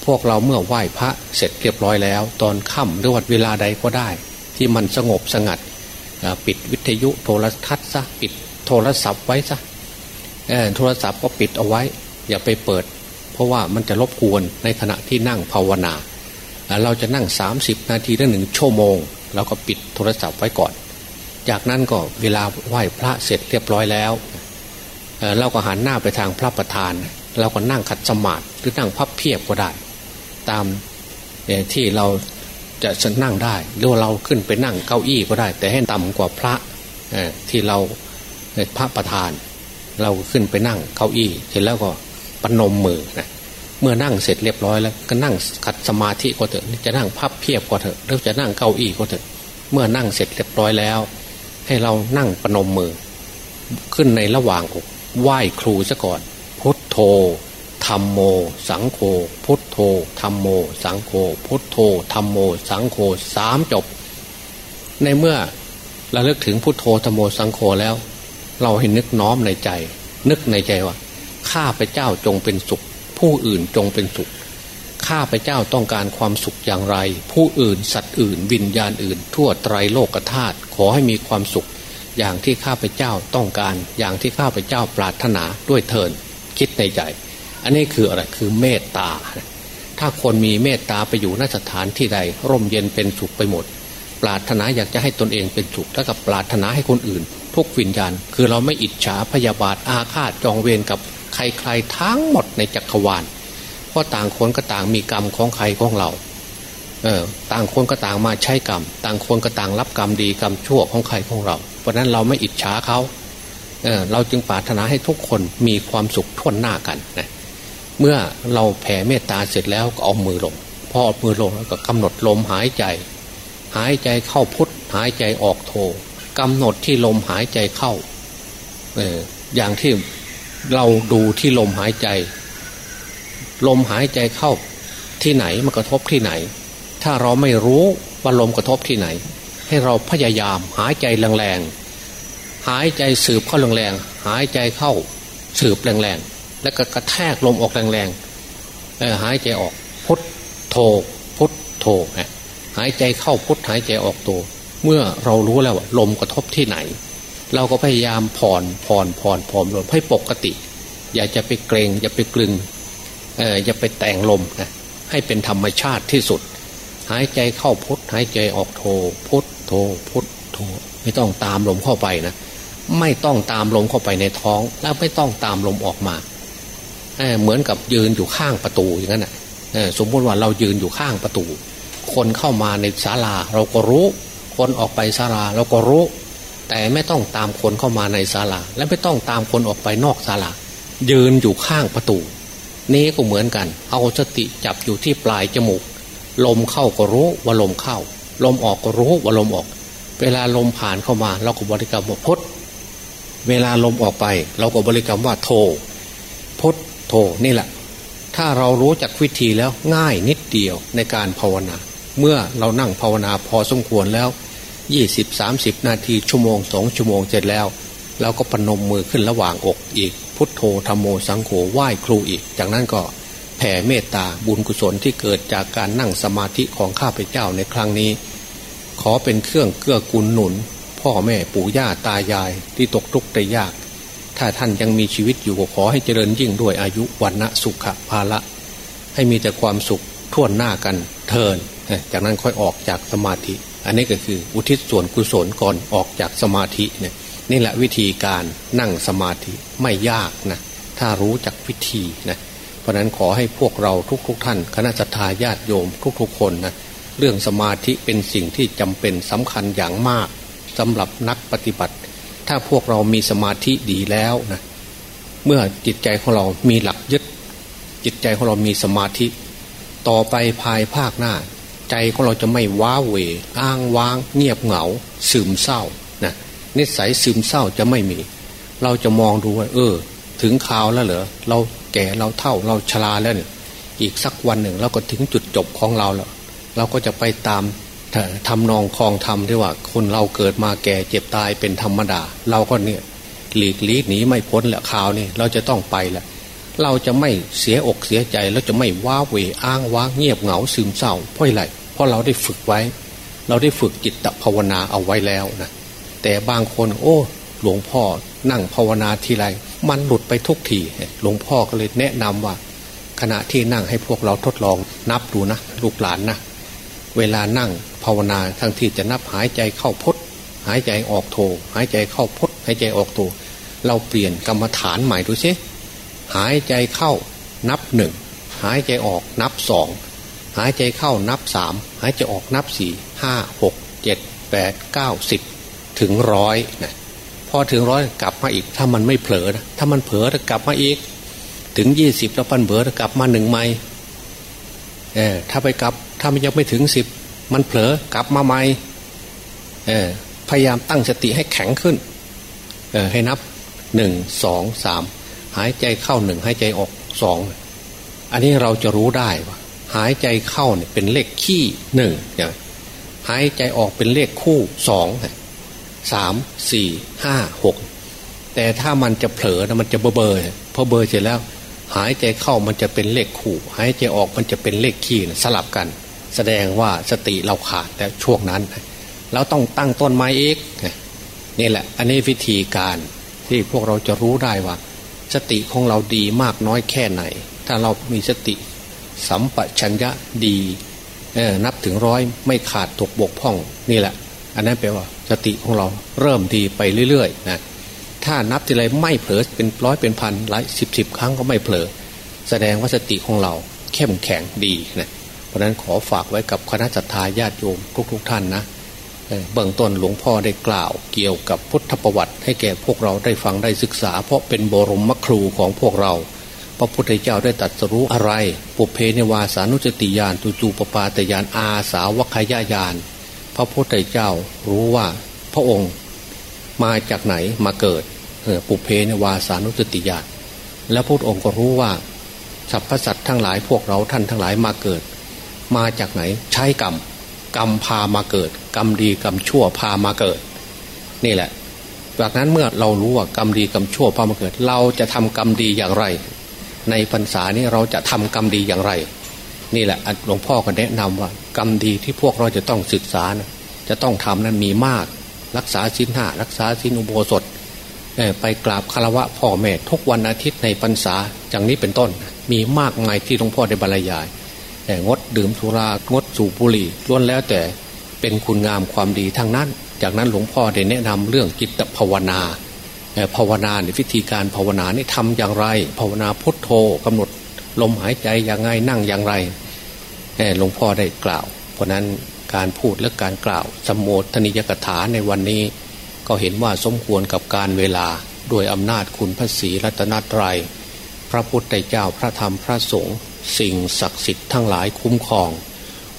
พวกเราเมื่อไหว้พระเสร็จเรียบร้อยแล้ว ตอนค่ำหรือวัดเวลาใดก็ได้ ที่มันสงบสงัดปิดวิทยุโทรทัศน์ซะปิดโทรศัพท์ไว้ซะโทรศัพท์ก็ปิดเอาไว้ อย่าไปเปิด เพราะว่ามันจะรบกวนในขณะที่นั่งภาวนา เราจะนั่ง 30 นาทีถึงหนึ่งชั่วโมงเราก็ปิดโทรศัพท์ไว้ก่อน จากนั้นก็เวลาไหว้พระเสร็จเรียบร้อยแล้วเราก็หันหน้าไปทางพระประธาน เราก็นั่งขัดสมาธิหรือนั่งพับเพียบก็ได้ ตามที่เราจะนั่งได้หรือเราขึ้นไปนั่งเก้าอี้ก็ได้ แต่ให้ต่ำกว่าพระที่เราพระประธาน เราขึ้นไปนั่งเก้าอี้เสร็จแล้วก็ปนมมือนะเมื่อนั่งเสร็จเรียบร้อยแล้วก็นั่งขัดสมาธิก็เถอะจะนั่งพับเพียบก็เถอะหรือจะนั่งเก้าอี้ก็เถอะเมื่อนั่งเสร็จเรียบร้อยแล้ว ให้เรานั่งปนมมือ ขึ้นในระหว่างอกไหว้ครูซะก่อนพุทโธ รรมโม สังโฆพุทโธธรรมโม สังโฆพุทโธธรรมโม สังโฆสามจบ ในเมื่อเราเลิกถึงพุทโธธรรมโมสังโฆแล้ว เราให้นึกน้อมในใจ นึกในใจว่าข้าพเจ้าจงเป็นสุข ผู้อื่นจงเป็นสุขข้าพเจ้าต้องการความสุขอย่างไร ผู้อื่นสัตว์อื่น วิญญาณอื่น ทั่วไตรโลกธาตุขอให้มีความสุข อย่างที่ข้าพเจ้าต้องการ อย่างที่ข้าพเจ้าปรารถนาด้วยเทินคิดในใจ อันนี้คืออะไรคือเมตตา ถ้าคนมีเมตตาไปอยู่นสถานที่ใด ร่มเย็นเป็นสุขไปหมด ปรารถนาอยากจะให้ตนเองเป็นสุขแล้วกับปรารถนาให้คนอื่น ทุกวิญญาณ คือเราไม่อิจฉาพยาบาทอาฆาตจองเวรกับใครๆทั้งหมดในจักรวาลเพราะต่างคนก็ต่างมีกรรมของใครของเราเออต่างคนก็ต่างมาใช้กรรม ต่างคนก็ต่างรับกรรมดีกรรมชั่วของใครของเรา เพราะนั้นเราไม่อิจฉาเขาเออเราจึงปรารถนาให้ทุกคนมีความสุขท่วนหน้ากันนะ เมื่อเราแผ่เมตตาเสร็จแล้วก็เอามือลง พอเอามือลงแล้วก็กำหนดลมหายใจ หายใจเข้าพุทหายใจออกโทกำหนดที่ลมหายใจเข้าเอออย่างที่เราดูที่ลมหายใจ ลมหายใจเข้าที่ไหนมันกระทบที่ไหน ถ้าเราไม่รู้ว่าลมกระทบที่ไหน ให้เราพยายามหายใจแรงๆหายใจสืบเข้าแรงๆหายใจเข้าสืบแรงๆ แล้วก็กระแทกลมออกแรงๆหายใจออกพุทโธพุทโธหายใจเข้าพุทหายใจออกโธเมื่อเรารู้แล้วว่าลมกระทบที่ไหน เราก็พยายามผ่อนผ่อนผ่อนผ่อนลมให้ปกติ อย่าจะไปเกรงอย่าไปกลึงเอออย่าไปแต่งลมนะให้เป็นธรรมชาติที่สุด หายใจเข้าพุทหายใจออกโทพุทโทพุทโทไม่ต้องตามลมเข้าไปนะไม่ต้องตามลมเข้าไปในท้อง แล้วไม่ต้องตามลมออกมา เหมือนกับยืนอยู่ข้างประตูอย่างนั้นนะสมมติว่าเรายืนอยู่ข้างประตู คนเข้ามาในศาลาเราก็รู้ คนออกไปศาลาเราก็รู้ แต่ไม่ต้องตามคนเข้ามาในศาลา และไม่ต้องตามคนออกไปนอกศาลา ยืนอยู่ข้างประตู นี้ก็เหมือนกัน เอาสติจับอยู่ที่ปลายจมูก ลมเข้าก็รู้ว่าลมเข้า ลมออกก็รู้ว่าลมออก เวลาลมผ่านเข้ามาเราก็บริกรรมว่าพุทเวลาลมออกไป เราก็บริกรรมว่าโทพุท โทนี่แหละ ถ้าเรารู้จักวิธีแล้วง่ายนิดเดียวในการภาวนา เมื่อเรานั่งภาวนาพอสมควรแล้วยี่สิบสามสิบนาทีชั่วโมงสองชั่วโมงเสร็จแล้วเราก็ปนมมือขึ้นระหว่างอกอีก พุทโธธรรมโมสังโฆไหว้ครูอีก จากนั้นก็แผ่เมตตาบุญกุศลที่เกิดจากการนั่งสมาธิของข้าพเจ้าในครั้งนี้ ขอเป็นเครื่องเกื้อกูลหนุน พ่อแม่ปู่ย่าตายายที่ตกทุกข์ได้ยาก ถ้าท่านยังมีชีวิตอยู่ก็ขอให้เจริญยิ่งด้วยอายุวันณะสุขภาละ ให้มีแต่ความสุขท่วนหน้ากันเทินจากนั้นค่อยออกจากสมาธิ อันนี้ก็คืออุทิศส่วนกุศลก่อนออกจากสมาธิเนี่ยนี่แหละวิธีการนั่งสมาธิไม่ยากนะถ้ารู้จักวิธีนะเพราะนั้นขอให้พวกเราทุกๆทท่าน คณะสัตยาติโยมทุกๆคนนะเรื่องสมาธิเป็นสิ่งที่จำเป็นสำคัญอย่างมากสำหรับนักปฏิบัติ ถ้าพวกเรามีสมาธิดีแล้วนะเมื่อจิตใจของเรามีหลักยึด จิตใจของเรามีสมาธิ ต่อไปภายภาคหน้า ใจของเราจะไม่ว้าเหวอ้างว้าง เงียบเหงา ซึมเศร้านะนิสัยซึมเศร้าจะไม่มี เราจะมองดูว่า เออ ถึงข่าวแล้วเหรอเราแก่เราเท่าเราชราแล้วเนี่ยอีกสักวันหนึ่งเราก็ถึงจุดจบของเราแล้ว เราก็จะไปตาม ทำนองคลองทำที่ว่าคนเราเกิดมาแก่เจ็บตายเป็นธรรมดา เราก็เนี่ยหลีกลีกหนีไม่พ้นแหละข่าวนี่เราจะต้องไปแหละ เราจะไม่เสียอกเสียใจแล้วจะไม่ว้าเวอ้างว้างเงียบเหงาซึมเศร้าเพราะอะไรเพราะเราได้ฝึกไว้ เราได้ฝึกจิตภาวนาเอาไว้แล้วนะแต่บางคนโอ้ หลวงพ่อนั่งภาวนาทีไรมันหลุดไปทุกทีหลวงพ่อก็เลยแนะนำว่า ขณะที่นั่งให้พวกเราทดลองนับดูนะลูกหลานนะเวลานั่ง ภาวนาทั้งที่จะนับหายใจเข้าพดหายใจออกโทหายใจเข้าพดหายใจออกโทเราเปลี่ยนกรรมฐานใหม่ดูซิหายใจเข้านับหนึ่งหายใจออกนับสองหายใจเข้านับสามหายใจออกนับสี่ห้าหกเจ็ดแปดเก้าสิบถึงร้อยนะพอถึงร้อยกลับมาอีก ถ้ามันไม่เผลอนะถ้ามันเผลอจะกลับมาอีก ถึงยี่สิบแล้วปันเผลอจะกลับมาหนึ่งไม้เออถ้าไปกลับถ้ามันยังไม่ถึงสิบ มันเผลอกลับมาใหม่เออพยายามตั้งสติให้แข็งขึ้นเออให้นับหนึ่งสองสามหายใจเข้าหนึ่งหายใจออกสองอันนี้เราจะรู้ได้ว่าหายใจเข้าเนี่ยเป็นเลขขี้หนึ่งอย่างหายใจออกเป็นเลขคู่สองสามสี่ห้าหกแต่ถ้ามันจะเผลอนะมันจะเบอเบอร์พอเบอร์เสร็จแล้ว หายใจเข้ามันจะเป็นเลขคู่ หายใจออกมันจะเป็นเลขขี้สลับกัน แสดงว่าสติเราขาดแต่ช่วงนั้นเราต้องตั้งต้นไม้เอกนี่แหละ อันนี้วิธีการที่พวกเราจะรู้ได้ว่า สติของเราดีมากน้อยแค่ไหน ถ้าเรามีสติสัมปชัญญะดีนับถึงร้อยไม่ขาดตกบกพร่องนี่แหละ อันนั้นแปลว่าสติของเราเริ่มดีไปเรื่อยๆนะถ้านับทีไรไม่เผลอเป็นร้อยเป็นพันหลายสิบสิบครั้งก็ไม่เผลอ แสดงว่าสติของเราเข้มแข็งดีนะ เพราะนั้นขอฝากไว้กับคณะจัตตาญาติโยมทุกๆทท่านนะเบื้องต้นหลวงพ่อได้กล่าวเกี่ยวกับพุทธประวัติ ให้แก่พวกเราได้ฟังได้ศึกษา เพราะเป็นบรมครูของพวกเราพระพุทธเจ้าได้ตรัสรู้อะไร ปุเพเนวาสานุจติยานตูจูปปาตยานอาสาวคายายาน พระพุทธเจ้ารู้ว่าพระองค์มาจากไหนมาเกิดปุเพนวาสานุสติญาณแล้วพระองค์ก็รู้ว่าสรรพสัตว์ทั้งหลายพวกเราท่านทั้งหลายมาเกิด มาจากไหน ใช้กรรมกรรมพามาเกิด กรรมดีกรรมชั่วพามาเกิด นี่แหละ จากนั้นเมื่อเรารู้ว่ากรรมดีกรรมชั่วพามาเกิด เราจะทำกรรมดีอย่างไร ในพรรษานี้เราจะทำกรรมดีอย่างไร นี่แหละหลวงพ่อก็แนะนำว่า กรรมดีที่พวกเราจะต้องศึกษานะจะต้องทำนั้นมีมาก รักษาสินห้ารักษาสินอุโบสถไปกราบคารวะพ่อแม่ทุกวันอาทิตย์ในพรรษาอย่างนี้เป็นต้น มีมากมายที่หลวงพ่อได้บรรยาย งดดื่มสุรางดสูบบุหรี่ล้วนแล้วแต่เป็นคุณงามความดีทั้งนั้น จากนั้นหลวงพ่อได้แนะนำเรื่องจิตภาวนาภาวนาในวิธีการภาวนานี่ทำอย่างไร ภาวนาพุทโธกำหนดลมหายใจอย่างไงนั่งอย่างไรหลวงพ่อได้กล่าว เพราะนั้นการพูดและการกล่าวสมโภชนิยกถาในวันนี้ ก็เห็นว่าสมควรกับการเวลาด้วยอำนาจคุณพระศรีรัตนตรยัยพระพุทธเจ้าพระธรรมพระสงฆ์ สิ่งศักดิ์สิทธิ์ทั้งหลายคุ้มครอง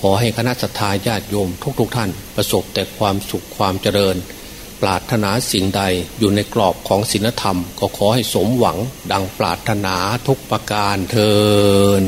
ขอให้คณะสัตยาญาติโยมทุกๆทท่าน ประสบแต่ความสุขความเจริญ ปรารถนาสิ่งใดอยู่ในกรอบของศีลธรรม ก็ขอให้สมหวังดังปรารถนาทุกประการเทิน